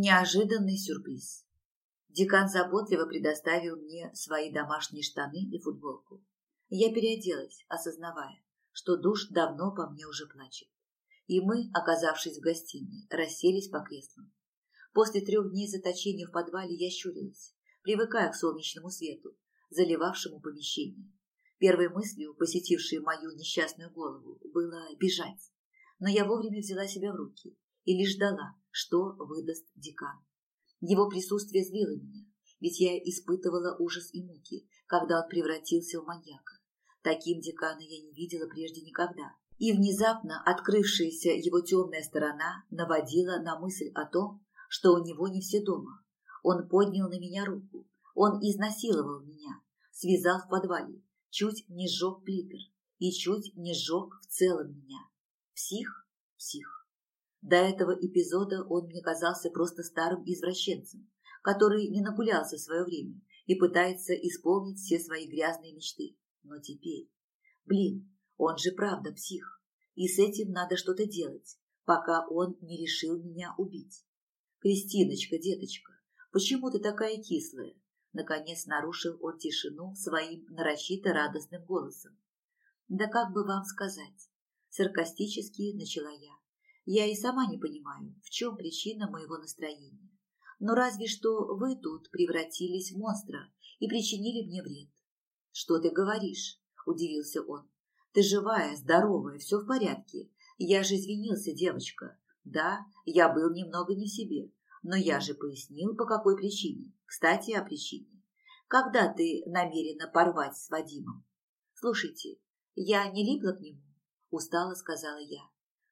Неожиданный сюрприз. Декан заботливо предоставил мне свои домашние штаны и футболку. Я переоделась, осознавая, что душ давно по мне уже плачет. И мы, оказавшись в гостиной, расселись по креслам. После трех дней заточения в подвале я щурилась, привыкая к солнечному свету, заливавшему помещение. Первой мыслью, посетившей мою несчастную голову, было бежать. Но я вовремя взяла себя в руки и лишь ждала, что выдаст декан. Его присутствие злило меня, ведь я испытывала ужас и муки, когда он превратился в маньяка. Таким декана я не видела прежде никогда. И внезапно открывшаяся его темная сторона наводила на мысль о том, что у него не все дома. Он поднял на меня руку, он изнасиловал меня, связал в подвале, чуть не сжег плитер и чуть не сжег в целом меня. Псих? Псих. До этого эпизода он мне казался просто старым извращенцем, который не нагулялся в свое время и пытается исполнить все свои грязные мечты. Но теперь... Блин, он же правда псих. И с этим надо что-то делать, пока он не решил меня убить. Кристиночка, деточка, почему ты такая кислая? Наконец нарушил он тишину своим нарочито радостным голосом. Да как бы вам сказать? Саркастически начала я. Я и сама не понимаю, в чем причина моего настроения. Но разве что вы тут превратились в монстра и причинили мне вред. Что ты говоришь? Удивился он. Ты живая, здоровая, все в порядке. Я же извинился, девочка. Да, я был немного не в себе, но я же пояснил, по какой причине. Кстати, о причине. Когда ты намерена порвать с Вадимом? Слушайте, я не липла к нему, устало сказала я.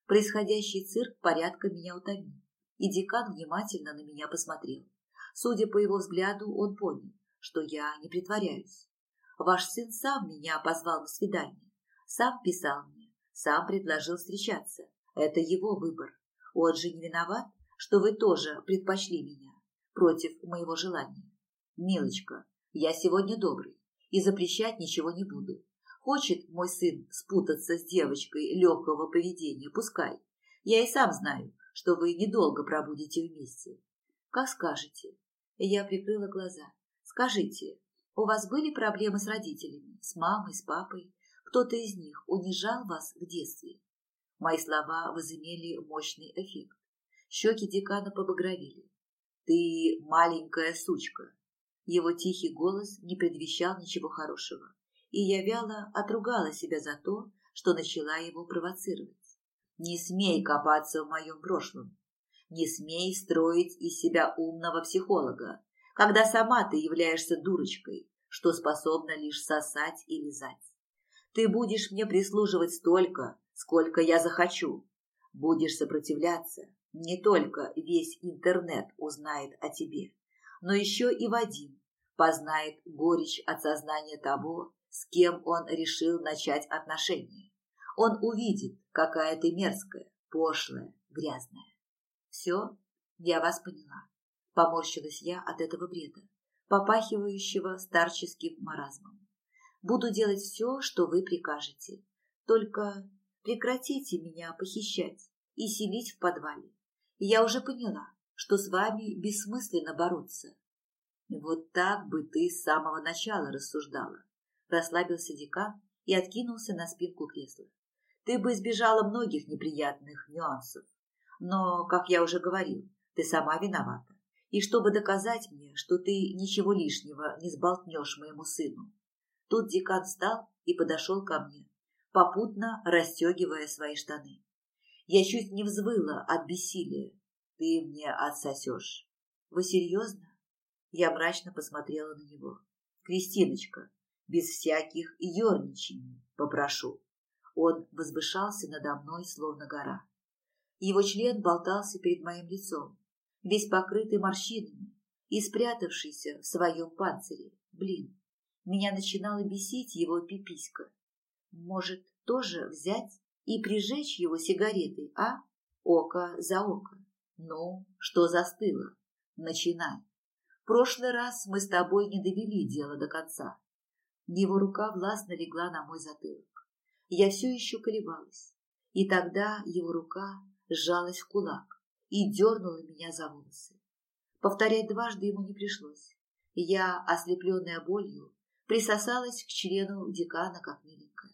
Происходящий цирк порядка меня утомил, и декан внимательно на меня посмотрел. Судя по его взгляду, он понял, что я не притворяюсь. Ваш сын сам меня позвал на свидание, сам писал мне, сам предложил встречаться. Это его выбор. Он же не виноват, что вы тоже предпочли меня против моего желания. Милочка, я сегодня добрый и запрещать ничего не буду. Хочет мой сын спутаться с девочкой легкого поведения, пускай. Я и сам знаю, что вы недолго пробудете вместе. Как скажете. Я прикрыла глаза. Скажите, у вас были проблемы с родителями, с мамой, с папой? Кто-то из них унижал вас в детстве? Мои слова возымели мощный эффект. Щеки декана побагровели. «Ты маленькая сучка!» Его тихий голос не предвещал ничего хорошего и я вяло отругала себя за то, что начала его провоцировать. Не смей копаться в моем прошлом. Не смей строить из себя умного психолога, когда сама ты являешься дурочкой, что способна лишь сосать и лизать. Ты будешь мне прислуживать столько, сколько я захочу. Будешь сопротивляться, не только весь интернет узнает о тебе, но еще и Вадим познает горечь от сознания того, с кем он решил начать отношения. Он увидит, какая ты мерзкая, пошлая, грязная. Все, я вас поняла. Поморщилась я от этого бреда, попахивающего старческим маразмом. Буду делать все, что вы прикажете. Только прекратите меня похищать и селить в подвале. Я уже поняла, что с вами бессмысленно бороться. Вот так бы ты с самого начала рассуждала, Расслабился декан и откинулся на спинку кресла. Ты бы избежала многих неприятных нюансов. Но, как я уже говорил, ты сама виновата. И чтобы доказать мне, что ты ничего лишнего не сболтнешь моему сыну. Тут декан встал и подошел ко мне, попутно расстегивая свои штаны. Я чуть не взвыла от бессилия. Ты мне отсосешь. Вы серьезно? Я мрачно посмотрела на него. Кристиночка, без всяких ерничаний, попрошу. Он возвышался надо мной, словно гора. Его член болтался перед моим лицом, весь покрытый морщинами и спрятавшийся в своем панцире. Блин, меня начинало бесить его пиписька. Может, тоже взять и прижечь его сигаретой, а? Око за око. Ну, что застыло? Начинай. В прошлый раз мы с тобой не довели дело до конца. Его рука властно легла на мой затылок. Я все еще колебалась. И тогда его рука сжалась в кулак и дернула меня за волосы. Повторять дважды ему не пришлось. Я, ослепленная болью, присосалась к члену декана как миленькая.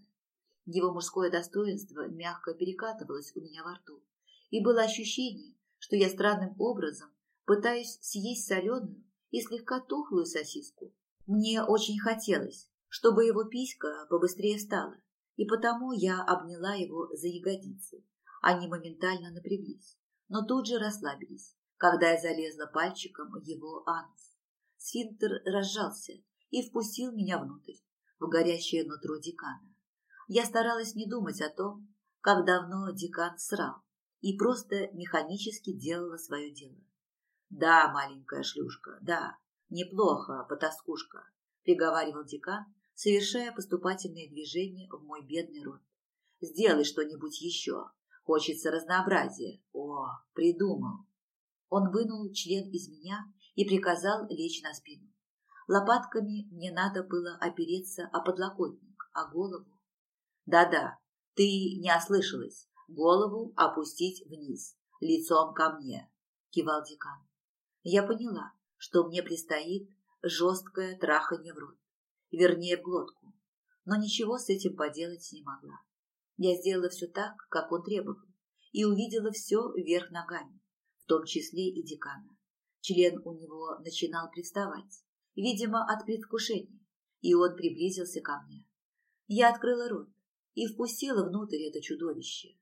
Его мужское достоинство мягко перекатывалось у меня во рту, и было ощущение, что я странным образом пытаюсь съесть соленую и слегка тухлую сосиску. Мне очень хотелось, чтобы его писька побыстрее встала, и потому я обняла его за ягодицы. Они моментально напряглись, но тут же расслабились, когда я залезла пальчиком в его анус. Сфинктер разжался и впустил меня внутрь, в горячее нутро декана. Я старалась не думать о том, как давно декан срал, и просто механически делала свое дело. «Да, маленькая шлюшка, да, неплохо, потаскушка», — приговаривал декан, совершая поступательные движения в мой бедный рот. «Сделай что-нибудь еще. Хочется разнообразия. О, придумал!» Он вынул член из меня и приказал лечь на спину. Лопатками мне надо было опереться о подлокотник, о голову. Да-да, ты не ослышалась. Голову опустить вниз, лицом ко мне, кивал декан. Я поняла, что мне предстоит жесткое трахание в рот, вернее в глотку, но ничего с этим поделать не могла. Я сделала все так, как он требовал, и увидела все вверх ногами, в том числе и декана. Член у него начинал приставать, видимо, от предвкушения, и он приблизился ко мне. Я открыла рот и впустила внутрь это чудовище.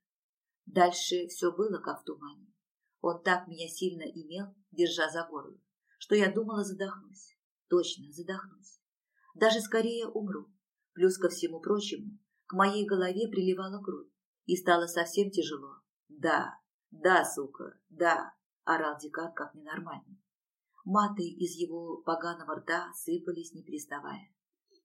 Дальше все было как в тумане. Он так меня сильно имел, держа за горло, что я думала задохнусь. Точно, задохнусь. Даже скорее умру. Плюс ко всему прочему, к моей голове приливала кровь, и стало совсем тяжело. Да, да, сука, да, орал декан как ненормальный. Маты из его поганого рта сыпались, не переставая.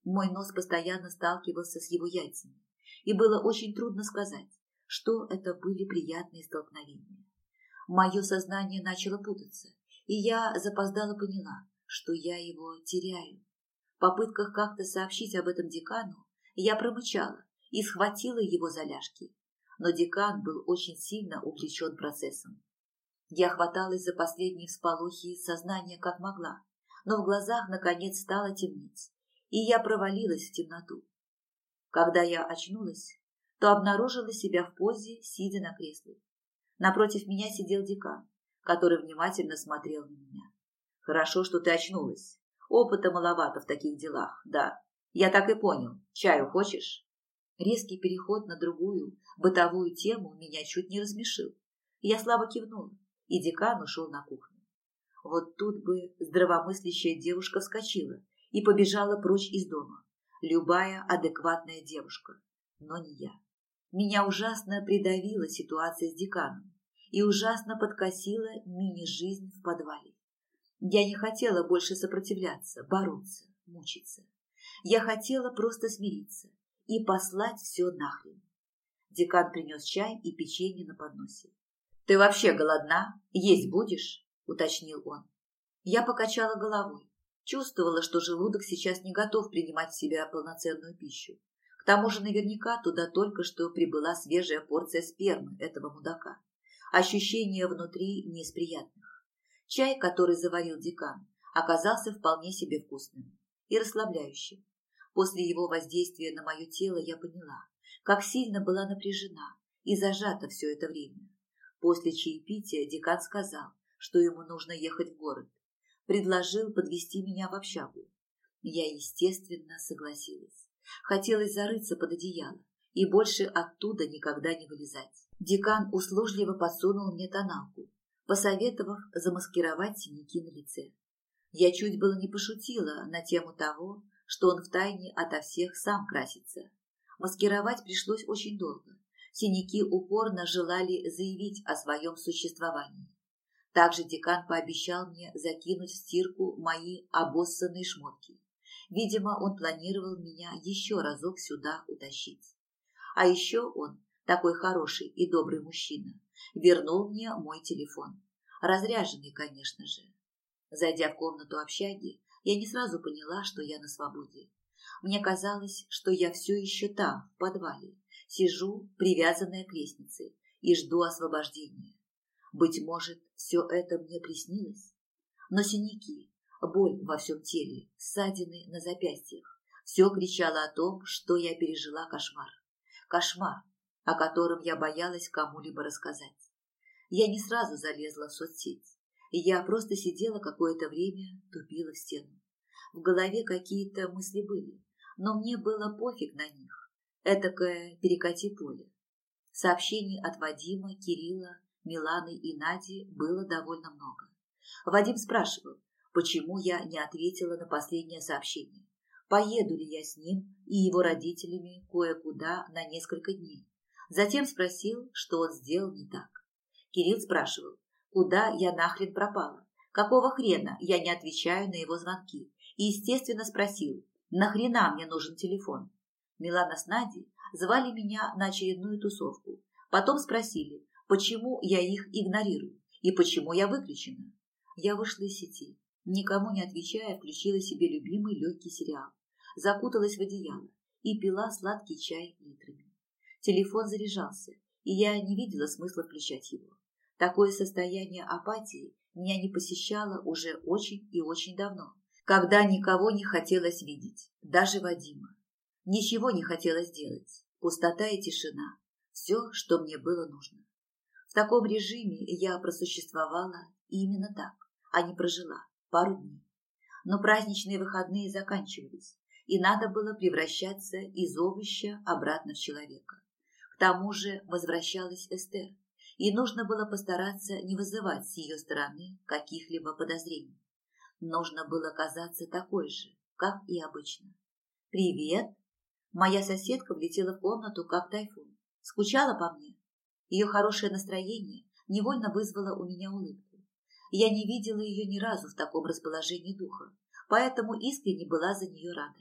Мой нос постоянно сталкивался с его яйцами, и было очень трудно сказать, что это были приятные столкновения. Мое сознание начало путаться, и я запоздало поняла, что я его теряю. Попытках как-то сообщить об этом декану я промычала и схватила его за ляжки, но декан был очень сильно увлечен процессом. Я хваталась за последние всполохи сознания как могла, но в глазах наконец стало темнеть, и я провалилась в темноту. Когда я очнулась, то обнаружила себя в позе, сидя на кресле. Напротив меня сидел декан, который внимательно смотрел на меня. «Хорошо, что ты очнулась. Опыта маловато в таких делах, да. Я так и понял. Чаю хочешь?» Резкий переход на другую, бытовую тему меня чуть не размешил. Я слабо кивнула, и декан ушел на кухню. Вот тут бы здравомыслящая девушка вскочила и побежала прочь из дома. Любая адекватная девушка, но не я. Меня ужасно придавила ситуация с деканом и ужасно подкосила мини-жизнь в подвале. Я не хотела больше сопротивляться, бороться, мучиться. Я хотела просто смириться и послать все нахрен. Декан принес чай и печенье на подносе. «Ты вообще голодна? Есть будешь?» – уточнил он. Я покачала головой. Чувствовала, что желудок сейчас не готов принимать в себя полноценную пищу. К тому же наверняка туда только что прибыла свежая порция спермы этого мудака. Ощущение внутри не из приятных. Чай, который заварил декан, оказался вполне себе вкусным и расслабляющим. После его воздействия на мое тело я поняла, как сильно была напряжена и зажата все это время. После чаепития декан сказал, что ему нужно ехать в город. Предложил подвести меня в общагу. Я, естественно, согласилась. Хотелось зарыться под одеяло и больше оттуда никогда не вылезать. Декан услужливо подсунул мне тоналку, посоветовав замаскировать синяки на лице. Я чуть было не пошутила на тему того, что он втайне ото всех сам красится. Маскировать пришлось очень долго. Синяки упорно желали заявить о своем существовании. Также декан пообещал мне закинуть в стирку мои обоссанные шмотки. Видимо, он планировал меня еще разок сюда утащить. А еще он, такой хороший и добрый мужчина, вернул мне мой телефон. Разряженный, конечно же. Зайдя в комнату общаги, я не сразу поняла, что я на свободе. Мне казалось, что я все еще там, в подвале, сижу, привязанная к лестнице, и жду освобождения. Быть может, все это мне приснилось? Но синяки, боль во всем теле, ссадины на запястьях – все кричало о том, что я пережила кошмар. Кошмар, о котором я боялась кому-либо рассказать. Я не сразу залезла в соцсеть. Я просто сидела какое-то время, тупила в стену. В голове какие-то мысли были, но мне было пофиг на них. Этакое перекати поле. Сообщений от Вадима, Кирилла, Миланы и Нади было довольно много. Вадим спрашивал, почему я не ответила на последнее сообщение. Поеду ли я с ним и его родителями кое-куда на несколько дней. Затем спросил, что он сделал не так. Кирилл спрашивал, куда я нахрен пропала, какого хрена я не отвечаю на его звонки, и, естественно, спросил, нахрена мне нужен телефон. Милана с Надей звали меня на очередную тусовку. Потом спросили, почему я их игнорирую и почему я выключена. Я вышла из сети, никому не отвечая, включила себе любимый легкий сериал, закуталась в одеяло и пила сладкий чай литрами. Телефон заряжался, и я не видела смысла включать его. Такое состояние апатии меня не посещало уже очень и очень давно, когда никого не хотелось видеть, даже Вадима. Ничего не хотелось делать, пустота и тишина – все, что мне было нужно. В таком режиме я просуществовала именно так, а не прожила пару дней. Но праздничные выходные заканчивались, и надо было превращаться из овоща обратно в человека. К тому же возвращалась Эстер, и нужно было постараться не вызывать с ее стороны каких-либо подозрений. Нужно было казаться такой же, как и обычно. «Привет!» Моя соседка влетела в комнату, как тайфун. Скучала по мне. Ее хорошее настроение невольно вызвало у меня улыбку. Я не видела ее ни разу в таком расположении духа, поэтому искренне была за нее рада.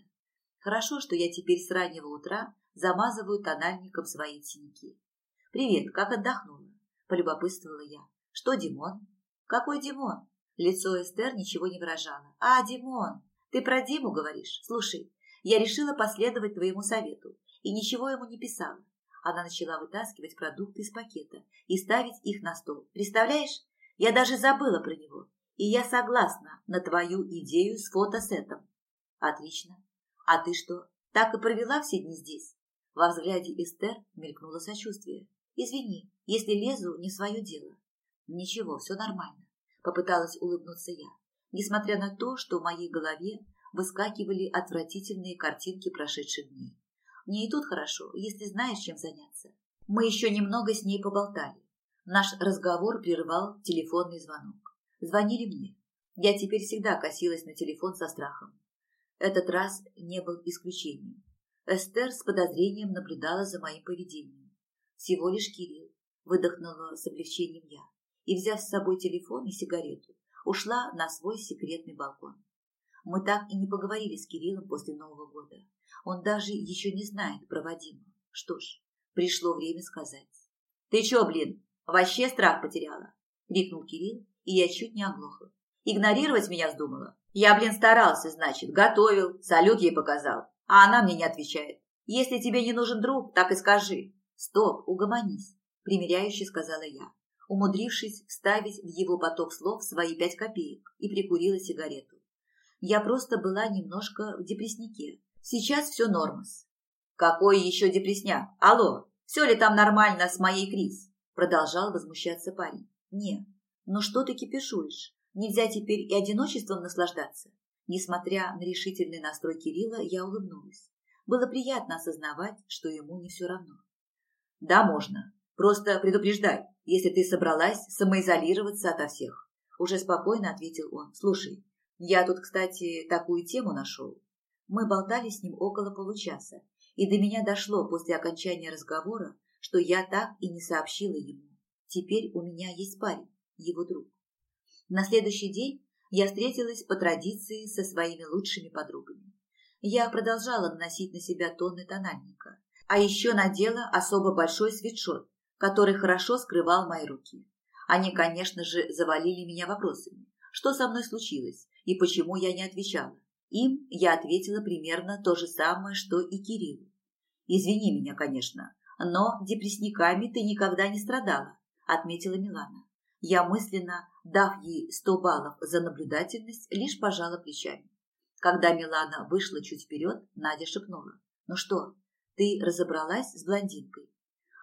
Хорошо, что я теперь с раннего утра замазываю тональником свои синяки. «Привет, как отдохнула?» – полюбопытствовала я. «Что, Димон?» «Какой Димон?» Лицо Эстер ничего не выражало. «А, Димон, ты про Диму говоришь? Слушай, я решила последовать твоему совету и ничего ему не писала. Она начала вытаскивать продукты из пакета и ставить их на стол. Представляешь, я даже забыла про него. И я согласна на твою идею с фотосетом. Отлично. А ты что, так и провела все дни здесь? Во взгляде Эстер мелькнуло сочувствие. Извини, если лезу не свое дело. Ничего, все нормально. Попыталась улыбнуться я, несмотря на то, что в моей голове выскакивали отвратительные картинки прошедших дней. Мне и тут хорошо, если знаешь, чем заняться. Мы еще немного с ней поболтали. Наш разговор прервал телефонный звонок. Звонили мне. Я теперь всегда косилась на телефон со страхом. Этот раз не был исключением. Эстер с подозрением наблюдала за моим поведением. Всего лишь Кирилл, выдохнула с облегчением я, и, взяв с собой телефон и сигарету, ушла на свой секретный балкон. Мы так и не поговорили с Кириллом после Нового года. Он даже еще не знает про Вадима. Что ж, пришло время сказать. «Ты че, блин, вообще страх потеряла?» – крикнул Кирилл, и я чуть не оглохла. «Игнорировать меня вздумала? Я, блин, старался, значит, готовил, салют ей показал, а она мне не отвечает. Если тебе не нужен друг, так и скажи». «Стоп, угомонись», – примиряюще сказала я, умудрившись вставить в его поток слов свои пять копеек и прикурила сигарету. Я просто была немножко в депресснике. Сейчас все нормас. Какой еще депресняк? Алло, все ли там нормально с моей Крис? Продолжал возмущаться парень. Не, ну что ты кипишуешь? Нельзя теперь и одиночеством наслаждаться. Несмотря на решительный настрой Кирилла, я улыбнулась. Было приятно осознавать, что ему не все равно. Да, можно. Просто предупреждай, если ты собралась самоизолироваться ото всех. Уже спокойно ответил он. Слушай, я тут, кстати, такую тему нашел. Мы болтали с ним около получаса, и до меня дошло после окончания разговора, что я так и не сообщила ему. Теперь у меня есть парень, его друг. На следующий день я встретилась по традиции со своими лучшими подругами. Я продолжала наносить на себя тонны тональника, а еще надела особо большой свитшот, который хорошо скрывал мои руки. Они, конечно же, завалили меня вопросами. Что со мной случилось? и почему я не отвечала. Им я ответила примерно то же самое, что и Кириллу. «Извини меня, конечно, но депрессниками ты никогда не страдала», – отметила Милана. Я мысленно, дав ей сто баллов за наблюдательность, лишь пожала плечами. Когда Милана вышла чуть вперед, Надя шепнула. «Ну что, ты разобралась с блондинкой?»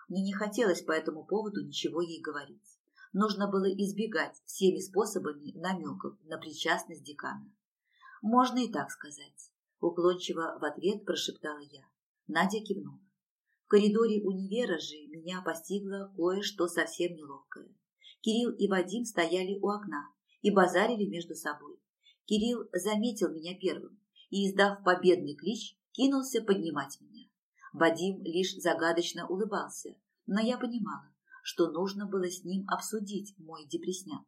Мне не хотелось по этому поводу ничего ей говорить. Нужно было избегать всеми способами намеков на причастность декана. «Можно и так сказать», – уклончиво в ответ прошептала я. Надя кивнула. В коридоре универа же меня постигло кое-что совсем неловкое. Кирилл и Вадим стояли у окна и базарили между собой. Кирилл заметил меня первым и, издав победный клич, кинулся поднимать меня. Вадим лишь загадочно улыбался, но я понимала, что нужно было с ним обсудить мой депресняк.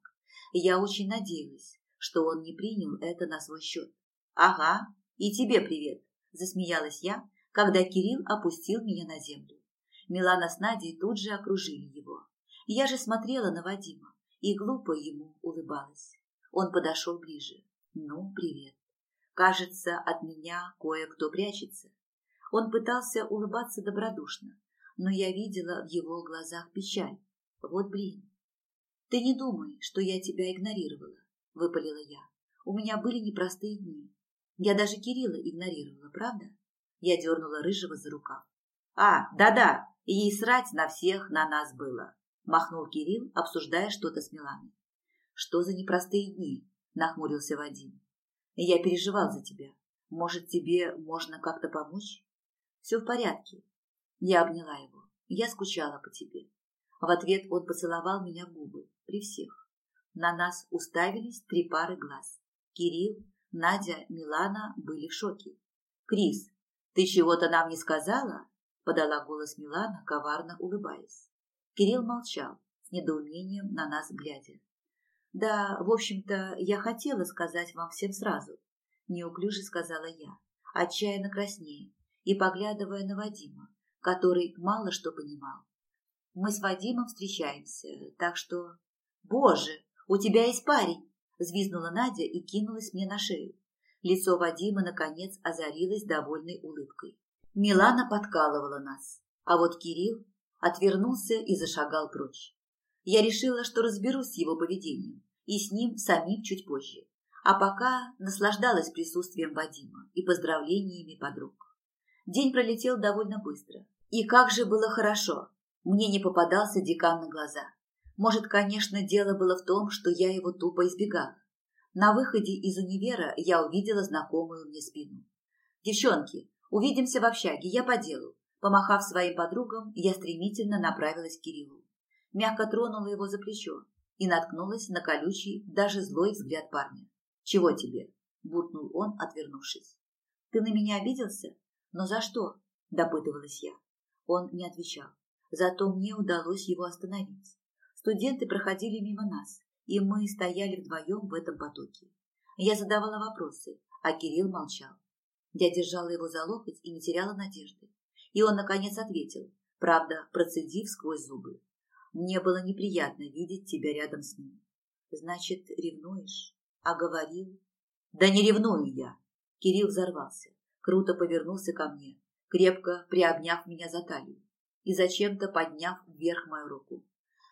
Я очень надеялась, что он не принял это на свой счет. «Ага, и тебе привет!» – засмеялась я, когда Кирилл опустил меня на землю. Милана с Надей тут же окружили его. Я же смотрела на Вадима и глупо ему улыбалась. Он подошел ближе. «Ну, привет. Кажется, от меня кое-кто прячется». Он пытался улыбаться добродушно, но я видела в его глазах печаль. Вот блин. «Ты не думай, что я тебя игнорировала», – выпалила я. «У меня были непростые дни. Я даже Кирилла игнорировала, правда?» Я дернула Рыжего за рукав. «А, да-да, ей срать на всех на нас было», – махнул Кирилл, обсуждая что-то с Миланой. «Что за непростые дни?» – нахмурился Вадим. «Я переживал за тебя. Может, тебе можно как-то помочь?» «Все в порядке». Я обняла его. «Я скучала по тебе». В ответ он поцеловал меня в губы, при всех. На нас уставились три пары глаз. Кирилл, Надя, Милана были в шоке. «Крис, ты чего-то нам не сказала?» – подала голос Милана, коварно улыбаясь. Кирилл молчал, с недоумением на нас глядя. «Да, в общем-то, я хотела сказать вам всем сразу», – неуклюже сказала я, отчаянно краснея и поглядывая на Вадима, который мало что понимал. «Мы с Вадимом встречаемся, так что...» «Боже, у тебя есть парень!» – взвизгнула Надя и кинулась мне на шею. Лицо Вадима, наконец, озарилось довольной улыбкой. Милана подкалывала нас, а вот Кирилл отвернулся и зашагал прочь. Я решила, что разберусь с его поведением и с ним самим чуть позже, а пока наслаждалась присутствием Вадима и поздравлениями подруг. День пролетел довольно быстро. И как же было хорошо! Мне не попадался декан на глаза. Может, конечно, дело было в том, что я его тупо избегала. На выходе из универа я увидела знакомую мне спину. «Девчонки, увидимся в общаге, я по делу. Помахав своим подругам, я стремительно направилась к Кириллу. Мягко тронула его за плечо и наткнулась на колючий, даже злой взгляд парня. «Чего тебе?» – буркнул он, отвернувшись. «Ты на меня обиделся? Но за что?» – допытывалась я. Он не отвечал. Зато мне удалось его остановить. Студенты проходили мимо нас, и мы стояли вдвоем в этом потоке. Я задавала вопросы, а Кирилл молчал. Я держала его за локоть и не теряла надежды. И он, наконец, ответил, правда, процедив сквозь зубы. Мне было неприятно видеть тебя рядом с ним. Значит, ревнуешь? А говорил? Да не ревную я. Кирилл взорвался, круто повернулся ко мне, крепко приобняв меня за талию и зачем-то подняв вверх мою руку.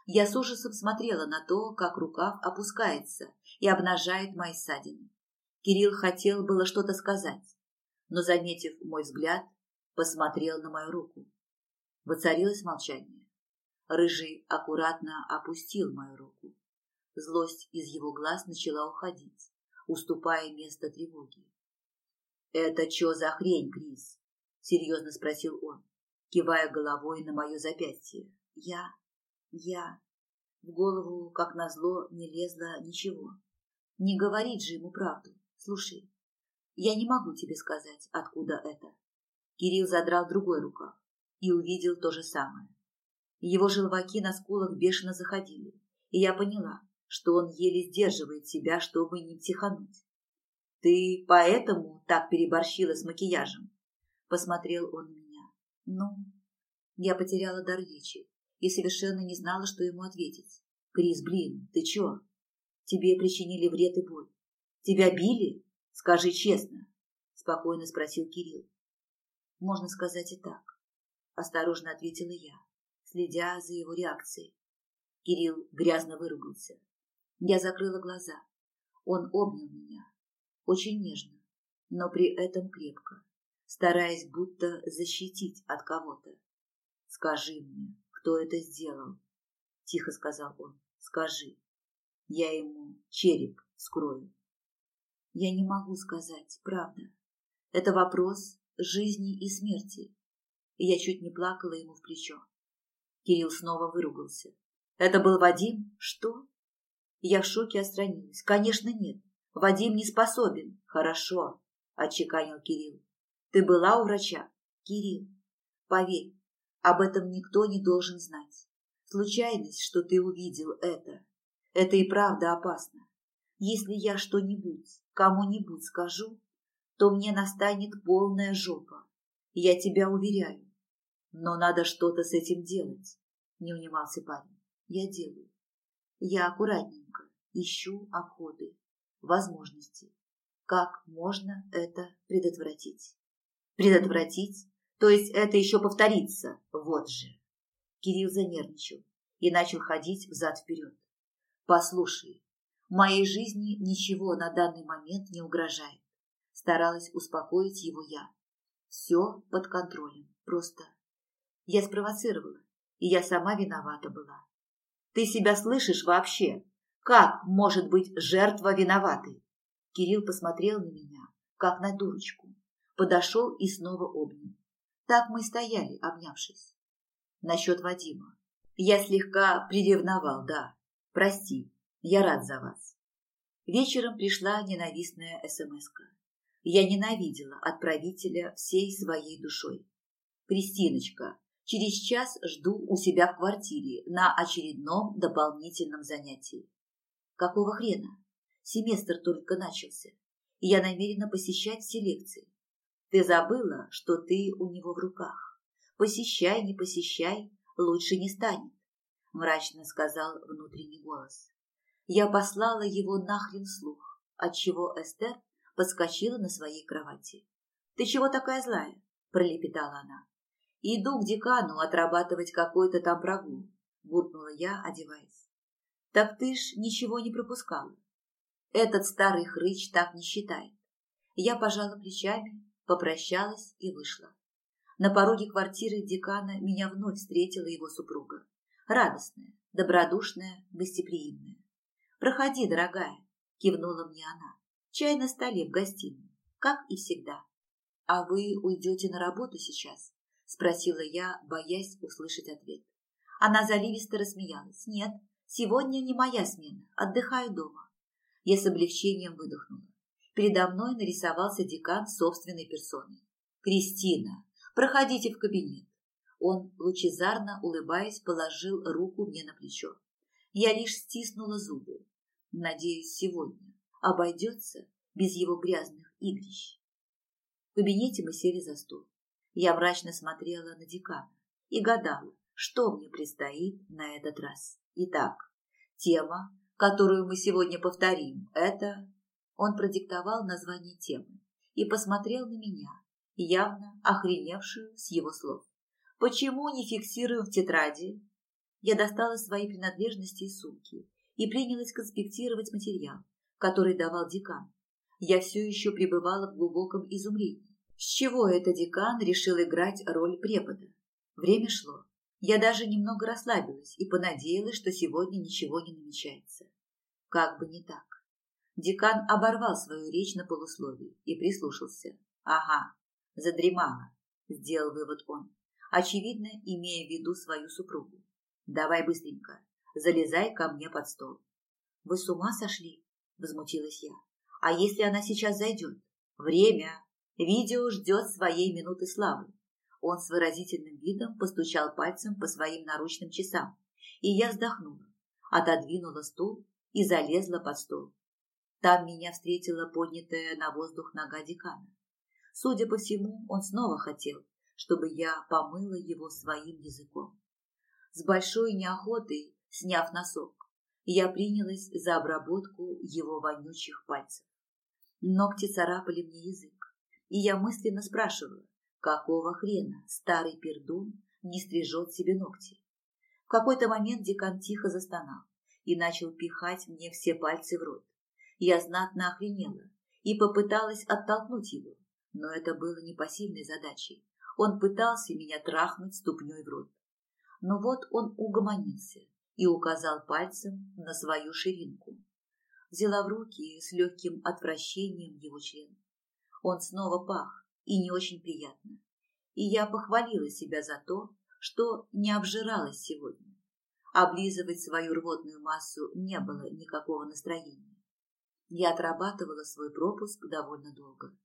Я с ужасом смотрела на то, как рукав опускается и обнажает мои ссадины. Кирилл хотел было что-то сказать, но, заметив мой взгляд, посмотрел на мою руку. Воцарилось молчание. Рыжий аккуратно опустил мою руку. Злость из его глаз начала уходить, уступая место тревоге. «Это что за хрень, Крис?» — серьезно спросил он, кивая головой на мое запястье. «Я... я...» В голову, как назло, не лезло ничего. Не говорить же ему правду. Слушай, я не могу тебе сказать, откуда это. Кирилл задрал другой рукав и увидел то же самое. Его желваки на скулах бешено заходили, и я поняла, что он еле сдерживает себя, чтобы не психануть. «Ты поэтому так переборщила с макияжем?» Посмотрел он на меня. «Ну?» Я потеряла дар речи и совершенно не знала, что ему ответить. «Крис, блин, ты чё? Тебе причинили вред и боль. Тебя били? Скажи честно», – спокойно спросил Кирилл. Можно сказать и так. Осторожно ответила я, следя за его реакцией. Кирилл грязно выругался. Я закрыла глаза. Он обнял меня. Очень нежно, но при этом крепко, стараясь будто защитить от кого-то. «Скажи мне, кто это сделал?» – тихо сказал он. «Скажи. Я ему череп скрою». Я не могу сказать, правда. Это вопрос жизни и смерти. И я чуть не плакала ему в плечо. Кирилл снова выругался. Это был Вадим? Что? Я в шоке отстранилась. Конечно, нет. Вадим не способен. Хорошо, отчеканил Кирилл. Ты была у врача? Кирилл, поверь, об этом никто не должен знать. Случайность, что ты увидел это, это и правда опасно. Если я что-нибудь кому-нибудь скажу, то мне настанет полная жопа. Я тебя уверяю. Но надо что-то с этим делать, не унимался парень. Я делаю. Я аккуратненько ищу обходы, возможности. Как можно это предотвратить? Предотвратить? То есть это еще повторится? Вот же. Кирилл занервничал и начал ходить взад-вперед. Послушай, моей жизни ничего на данный момент не угрожает. Старалась успокоить его я. Все под контролем. Просто я спровоцировала, и я сама виновата была. Ты себя слышишь вообще? Как может быть жертва виноватой? Кирилл посмотрел на меня, как на дурочку. Подошел и снова обнял. Так мы стояли, обнявшись. Насчет Вадима. Я слегка приревновал, да. Прости, я рад за вас. Вечером пришла ненавистная смс -ка. Я ненавидела отправителя всей своей душой. Кристиночка, через час жду у себя в квартире на очередном дополнительном занятии. Какого хрена? Семестр только начался, и я намерена посещать все лекции. Ты забыла, что ты у него в руках. Посещай, не посещай, лучше не станет, мрачно сказал внутренний голос. Я послала его нахрен слух, отчего Эстер подскочила на своей кровати. «Ты чего такая злая?» – пролепетала она. «Иду к декану отрабатывать какой-то там прогул», – буркнула я, одеваясь. «Так ты ж ничего не пропускала. Этот старый хрыч так не считает». Я пожала плечами, попрощалась и вышла. На пороге квартиры декана меня вновь встретила его супруга. Радостная, добродушная, гостеприимная. «Проходи, дорогая», – кивнула мне она. «Чай на столе в гостиной, как и всегда». «А вы уйдете на работу сейчас?» – спросила я, боясь услышать ответ. Она заливисто рассмеялась. «Нет, сегодня не моя смена, отдыхаю дома». Я с облегчением выдохнула. Передо мной нарисовался декан собственной персоной. «Кристина, проходите в кабинет». Он, лучезарно улыбаясь, положил руку мне на плечо. Я лишь стиснула зубы. Надеюсь, сегодня обойдется без его грязных игрищ. В кабинете мы сели за стол. Я мрачно смотрела на декана и гадала, что мне предстоит на этот раз. Итак, тема, которую мы сегодня повторим, это... Он продиктовал название темы и посмотрел на меня, явно охреневшую с его слов. Почему не фиксируем в тетради? Я достала свои принадлежности из сумки и принялась конспектировать материал, который давал декан. Я все еще пребывала в глубоком изумлении. С чего это декан решил играть роль препода? Время шло. Я даже немного расслабилась и понадеялась, что сегодня ничего не намечается. Как бы не так. Декан оборвал свою речь на полусловии и прислушался. «Ага, задремала», – сделал вывод он, очевидно, имея в виду свою супругу. «Давай быстренько, залезай ко мне под стол». «Вы с ума сошли?» – возмутилась я. «А если она сейчас зайдет?» «Время. Видео ждет своей минуты славы». Он с выразительным видом постучал пальцем по своим наручным часам, и я вздохнула, отодвинула стул и залезла под стол. Там меня встретила поднятая на воздух нога декана. Судя по всему, он снова хотел, чтобы я помыла его своим языком. С большой неохотой, сняв носок, я принялась за обработку его вонючих пальцев. Ногти царапали мне язык, и я мысленно спрашивала, какого хрена старый пердун не стрижет себе ногти. какой-то момент декан тихо застонал и начал пихать мне все пальцы в рот. Я знатно охренела и попыталась оттолкнуть его, но это было непосильной задачей. Он пытался меня трахнуть ступней в рот. Но вот он угомонился и указал пальцем на свою ширинку. Взяла в руки с легким отвращением его член. Он снова пах, и не очень приятно. И я похвалила себя за то, что не обжиралась сегодня. Облизывать свою рвотную массу не было никакого настроения. Я отрабатывала свой пропуск довольно долго.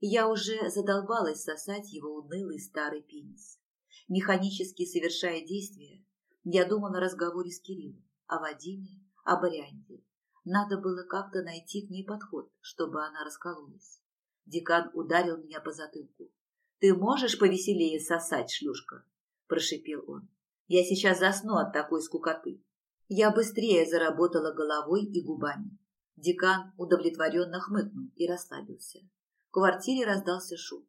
Я уже задолбалась сосать его унылый старый пенис. Механически совершая действия, я думала о разговоре с Кириллом, о Вадиме, о Арианде. Надо было как-то найти к ней подход, чтобы она раскололась. Декан ударил меня по затылку. «Ты можешь повеселее сосать, шлюшка?» – прошипел он. «Я сейчас засну от такой скукоты». Я быстрее заработала головой и губами. Декан удовлетворенно хмыкнул и расслабился. В квартире раздался шум.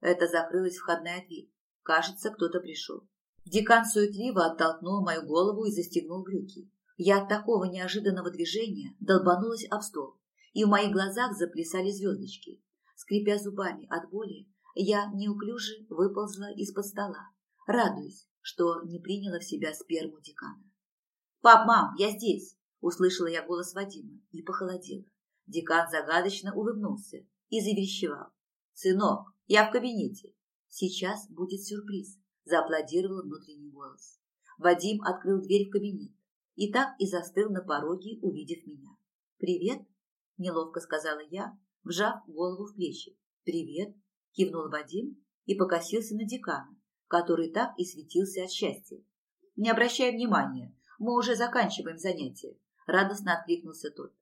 Это закрылась входная дверь. Кажется, кто-то пришел. Декан суетливо оттолкнул мою голову и застегнул брюки. Я от такого неожиданного движения долбанулась об стол, и в моих глазах заплясали звездочки. Скрипя зубами от боли, я неуклюже выползла из-под стола, радуясь, что не приняла в себя сперму декана. «Пап, мам, я здесь!» – услышала я голос Вадима и похолодела. Декан загадочно улыбнулся и заверещевал. «Сынок, я в кабинете. Сейчас будет сюрприз», – зааплодировал внутренний голос. Вадим открыл дверь в кабинет и так и застыл на пороге, увидев меня. «Привет», – неловко сказала я, вжав голову в плечи. «Привет», – кивнул Вадим и покосился на декана, который так и светился от счастья. «Не обращай внимания, мы уже заканчиваем занятие», – радостно откликнулся тот.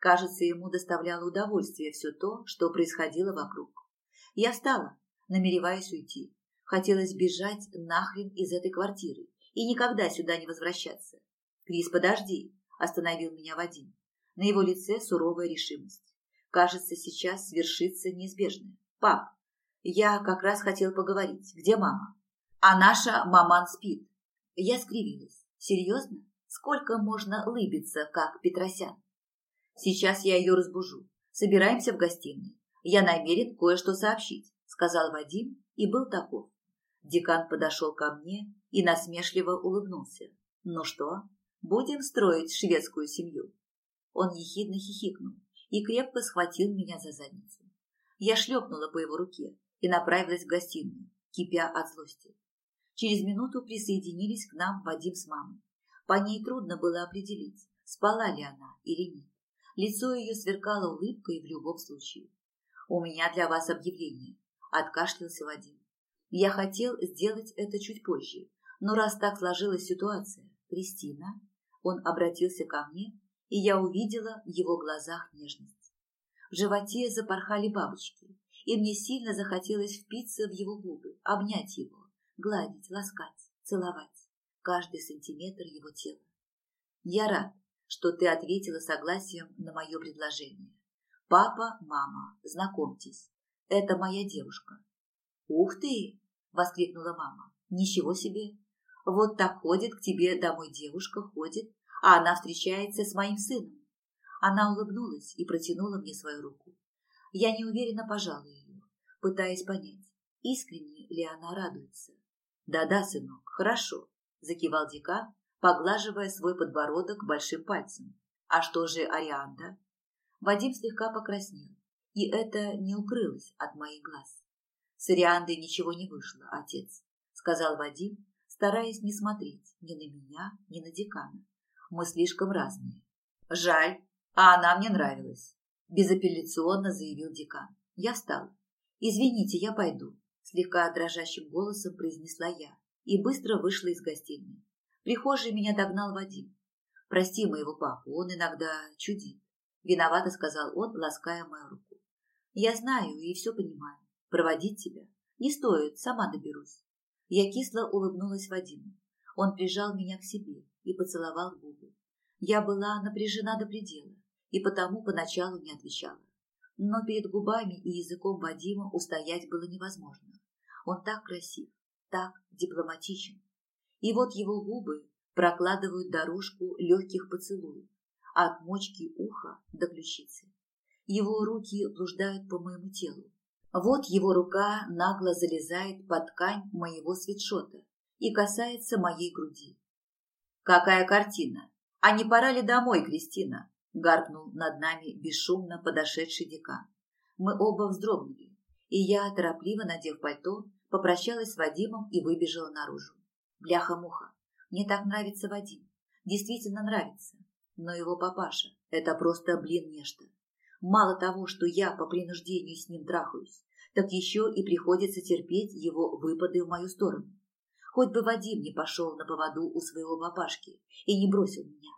Кажется, ему доставляло удовольствие все то, что происходило вокруг. Я встала, намереваясь уйти. Хотелось бежать нахрен из этой квартиры и никогда сюда не возвращаться. «Крис, подожди!» – остановил меня Вадим. На его лице суровая решимость. Кажется, сейчас свершится неизбежное. Пап, я как раз хотел поговорить. Где мама? А наша маман спит. Я скривилась. Серьезно? Сколько можно лыбиться, как Петросян? Сейчас я ее разбужу. Собираемся в гостиной. Я намерен кое-что сообщить, сказал Вадим и был таков. Декан подошел ко мне и насмешливо улыбнулся. Ну что, будем строить шведскую семью? Он ехидно хихикнул и крепко схватил меня за задницу. Я шлепнула по его руке и направилась в гостиную, кипя от злости. Через минуту присоединились к нам Вадим с мамой. По ней трудно было определить, спала ли она или нет. Лицо ее сверкало улыбкой в любом случае. «У меня для вас объявление», – откашлялся Вадим. «Я хотел сделать это чуть позже, но раз так сложилась ситуация, Кристина...» Он обратился ко мне и я увидела в его глазах нежность. В животе запорхали бабочки, и мне сильно захотелось впиться в его губы, обнять его, гладить, ласкать, целовать каждый сантиметр его тела. Я рад, что ты ответила согласием на мое предложение. Папа, мама, знакомьтесь, это моя девушка. Ух ты! Воскликнула мама. Ничего себе! Вот так ходит к тебе домой девушка, ходит, а она встречается с моим сыном. Она улыбнулась и протянула мне свою руку. Я неуверенно пожала ее, пытаясь понять, искренне ли она радуется. «Да-да, сынок, хорошо», – закивал декан, поглаживая свой подбородок большим пальцем. «А что же Арианда?» Вадим слегка покраснел, и это не укрылось от моих глаз. «С Ариандой ничего не вышло, отец», – сказал Вадим, стараясь не смотреть ни на меня, ни на декана. Мы слишком разные. Жаль, а она мне нравилась. Безапелляционно заявил декан. Я встала. Извините, я пойду. Слегка дрожащим голосом произнесла я и быстро вышла из гостиной. В прихожей меня догнал Вадим. Прости моего папу, он иногда чудит. Виновато сказал он, лаская мою руку. Я знаю и все понимаю. Проводить тебя не стоит, сама доберусь. Я кисло улыбнулась Вадиму. Он прижал меня к себе и поцеловал губы. Я была напряжена до предела и потому поначалу не отвечала. Но перед губами и языком Вадима устоять было невозможно. Он так красив, так дипломатичен. И вот его губы прокладывают дорожку легких поцелуев от мочки уха до ключицы. Его руки блуждают по моему телу. Вот его рука нагло залезает под ткань моего свитшота и касается моей груди. «Какая картина! А не пора ли домой, Кристина?» – гаркнул над нами бесшумно подошедший декан. Мы оба вздрогнули, и я, торопливо надев пальто, попрощалась с Вадимом и выбежала наружу. Бляха-муха, мне так нравится Вадим. Действительно нравится. Но его папаша – это просто, блин, нечто. Мало того, что я по принуждению с ним трахаюсь, так еще и приходится терпеть его выпады в мою сторону. Хоть бы Вадим не пошел на поводу у своего папашки и не бросил меня.